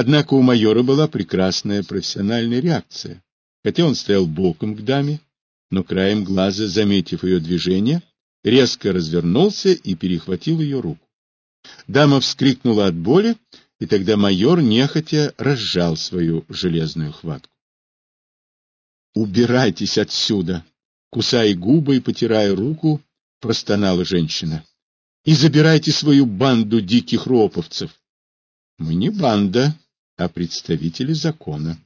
Однако у майора была прекрасная профессиональная реакция. Хотя он стоял боком к даме, но краем глаза, заметив ее движение, резко развернулся и перехватил ее руку. Дама вскрикнула от боли, и тогда майор нехотя разжал свою железную хватку. «Убирайтесь отсюда!» Кусая губы и потирая руку, простонала женщина. «И забирайте свою банду диких роповцев!» «Мы не банда, а представители закона.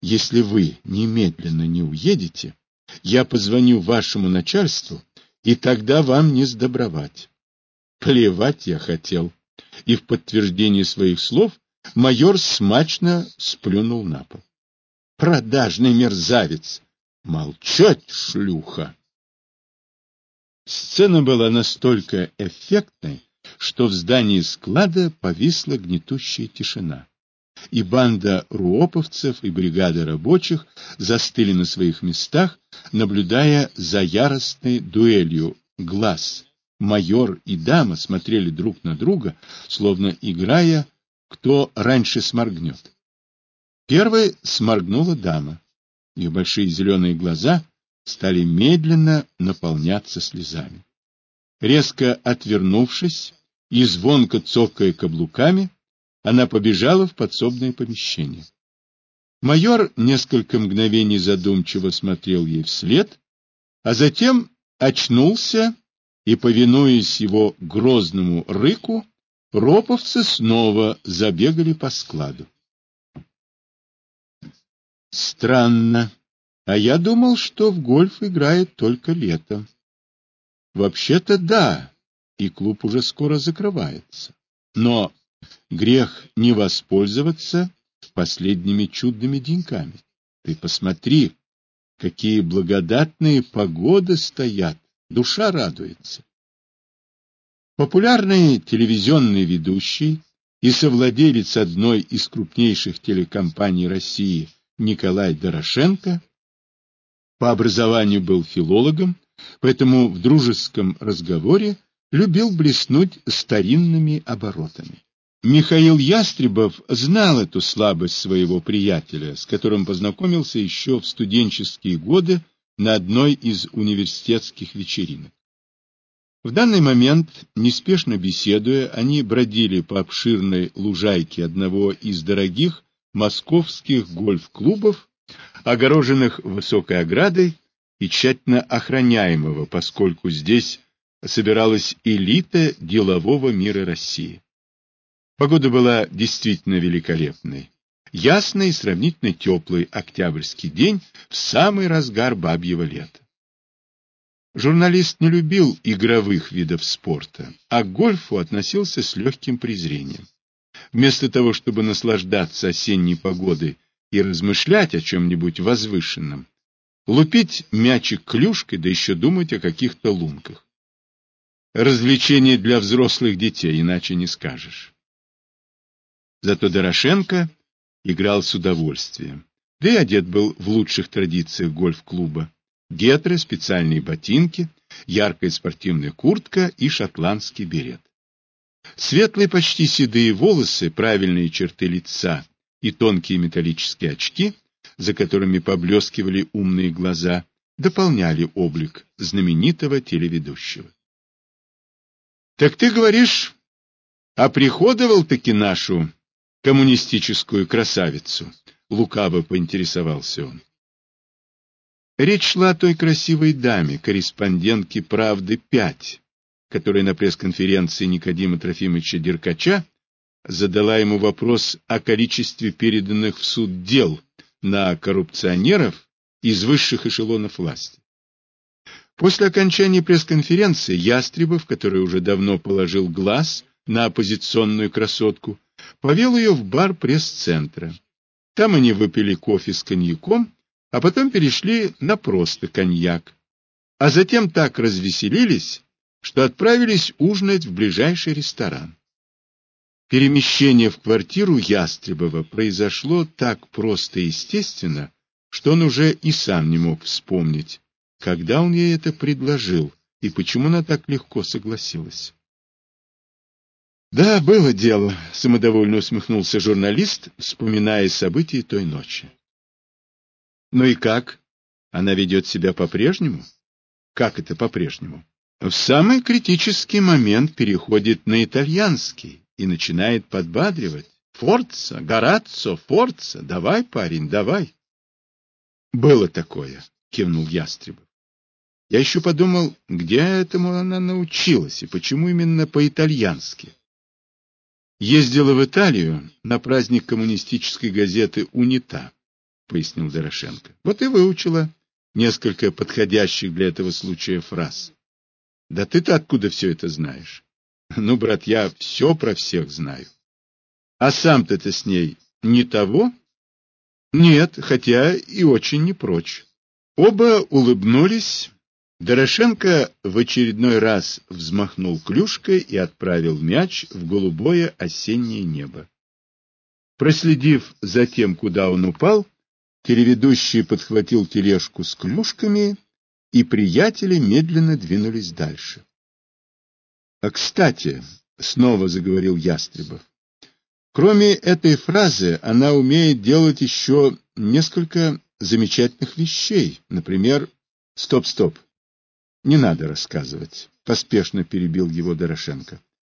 Если вы немедленно не уедете, я позвоню вашему начальству, и тогда вам не сдобровать». Плевать я хотел. И в подтверждение своих слов майор смачно сплюнул на пол. Продажный мерзавец! Молчать, шлюха! Сцена была настолько эффектной, что в здании склада повисла гнетущая тишина. И банда руоповцев и бригада рабочих застыли на своих местах, наблюдая за яростной дуэлью глаз майор и дама смотрели друг на друга, словно играя, кто раньше сморгнет. Первой сморгнула дама. Ее большие зеленые глаза стали медленно наполняться слезами. Резко отвернувшись и звонко цокая каблуками, она побежала в подсобное помещение. Майор несколько мгновений задумчиво смотрел ей вслед, а затем очнулся и, повинуясь его грозному рыку, роповцы снова забегали по складу. Странно. А я думал, что в гольф играют только летом. Вообще-то да, и клуб уже скоро закрывается. Но грех не воспользоваться последними чудными деньками. Ты посмотри, какие благодатные погоды стоят Душа радуется. Популярный телевизионный ведущий и совладелец одной из крупнейших телекомпаний России Николай Дорошенко по образованию был филологом, поэтому в дружеском разговоре любил блеснуть старинными оборотами. Михаил Ястребов знал эту слабость своего приятеля, с которым познакомился еще в студенческие годы на одной из университетских вечеринок. В данный момент, неспешно беседуя, они бродили по обширной лужайке одного из дорогих московских гольф-клубов, огороженных высокой оградой и тщательно охраняемого, поскольку здесь собиралась элита делового мира России. Погода была действительно великолепной. Ясный и сравнительно теплый октябрьский день в самый разгар бабьего лета. Журналист не любил игровых видов спорта, а к гольфу относился с легким презрением. Вместо того, чтобы наслаждаться осенней погодой и размышлять о чем-нибудь возвышенном, лупить мячик клюшкой, да еще думать о каких-то лунках. Развлечение для взрослых детей, иначе не скажешь. Зато Дорошенко играл с удовольствием. Да и одет был в лучших традициях гольф-клуба. Гетры, специальные ботинки, яркая спортивная куртка и шотландский берет. Светлые, почти седые волосы, правильные черты лица и тонкие металлические очки, за которыми поблескивали умные глаза, дополняли облик знаменитого телеведущего. — Так ты говоришь, оприходовал-таки нашу коммунистическую красавицу? Лукаво поинтересовался он. Речь шла о той красивой даме, корреспондентке «Правды-5», которая на пресс-конференции Никодима Трофимовича Деркача задала ему вопрос о количестве переданных в суд дел на коррупционеров из высших эшелонов власти. После окончания пресс-конференции Ястребов, который уже давно положил глаз на оппозиционную красотку, повел ее в бар пресс-центра. Там они выпили кофе с коньяком, а потом перешли на просто коньяк. А затем так развеселились, что отправились ужинать в ближайший ресторан. Перемещение в квартиру Ястребова произошло так просто и естественно, что он уже и сам не мог вспомнить, когда он ей это предложил и почему она так легко согласилась. Да, было дело, самодовольно усмехнулся журналист, вспоминая события той ночи. Ну и как? Она ведет себя по-прежнему? Как это по-прежнему? В самый критический момент переходит на итальянский и начинает подбадривать. Форца, Гораццо, Форца, давай, парень, давай. Было такое, кивнул Ястребов. Я еще подумал, где этому она научилась и почему именно по-итальянски. Ездила в Италию на праздник коммунистической газеты «Унита», — пояснил Дорошенко. Вот и выучила несколько подходящих для этого случая фраз. Да ты-то откуда все это знаешь? Ну, брат, я все про всех знаю. А сам-то ты с ней не того? Нет, хотя и очень не прочь. Оба улыбнулись. Дорошенко в очередной раз взмахнул клюшкой и отправил мяч в голубое осеннее небо. Проследив за тем, куда он упал, телеведущий подхватил тележку с клюшками, и приятели медленно двинулись дальше. — А кстати, — снова заговорил Ястребов, Кроме этой фразы, она умеет делать еще несколько замечательных вещей. Например, «Стоп, стоп, не надо рассказывать», — поспешно перебил его Дорошенко.